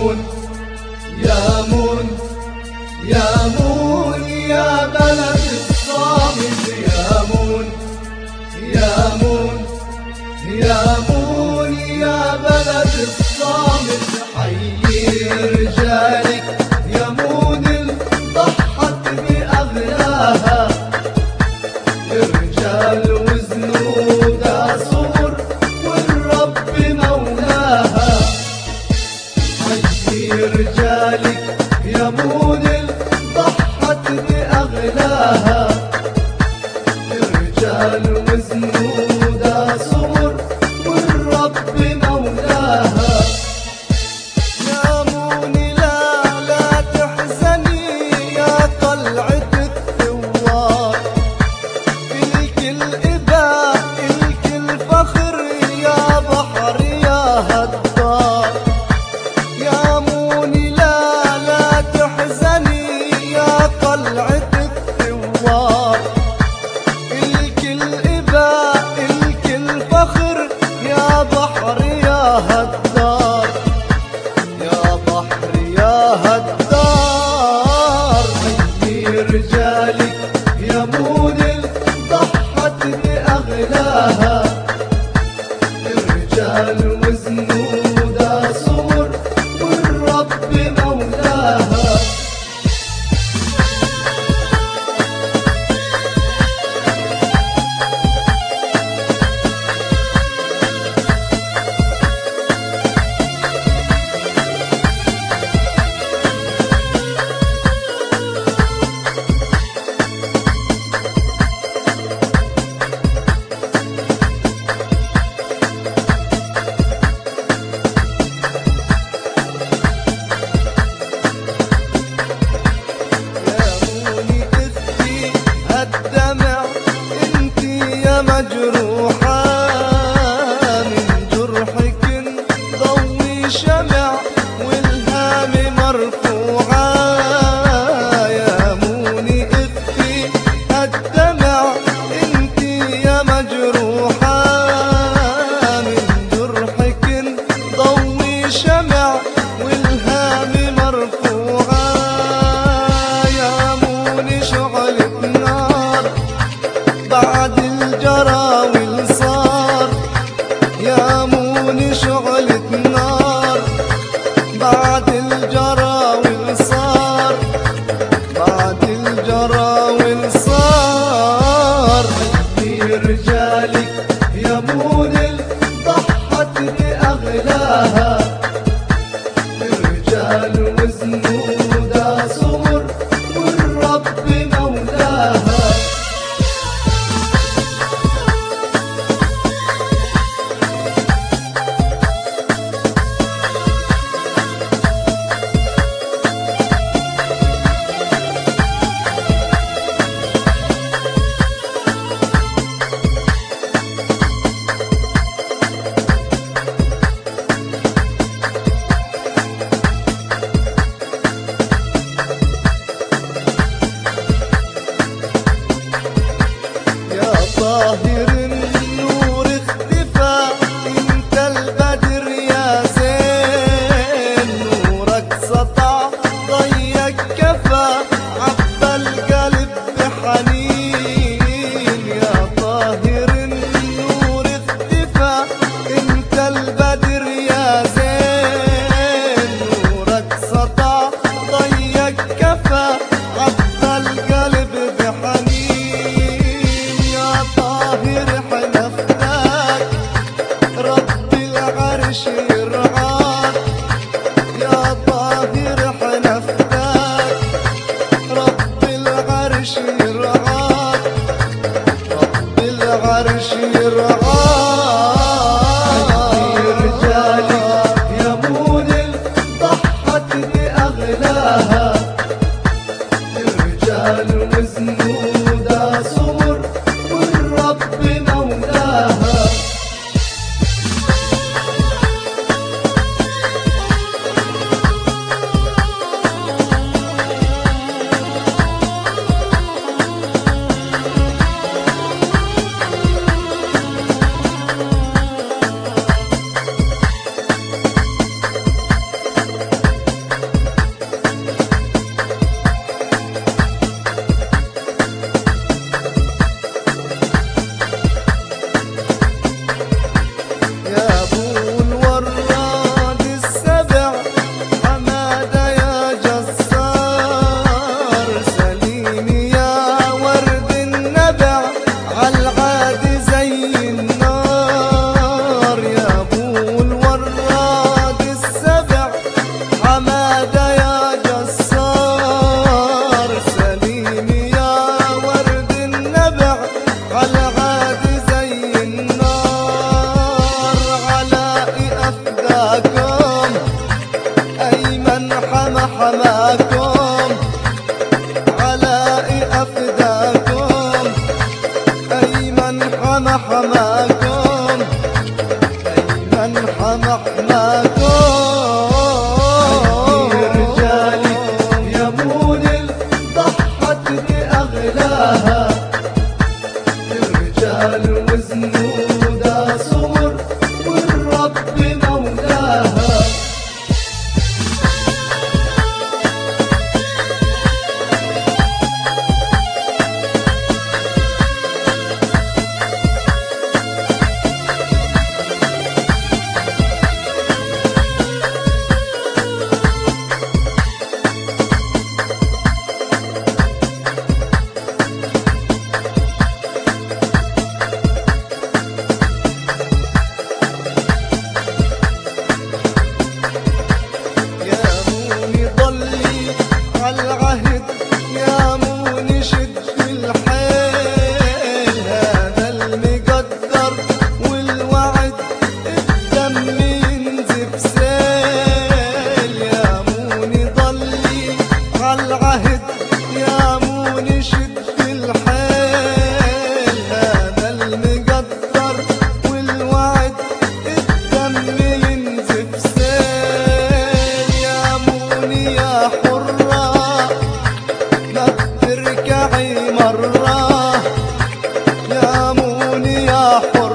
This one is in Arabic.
مون يا مون يا مون يا بلد الصامت يا مون يا مون يا مون يا بلد الصامت. رجالك يا مون ضحت بأغلاها الرجال There is أجر ليالي يا مول ضحتني أغلاها الرجال وزن العلاء أفداكم. أيمن حمى حماكم أيمن حمى حماكم رجالي يمون الضحة بأغلاها. trabajo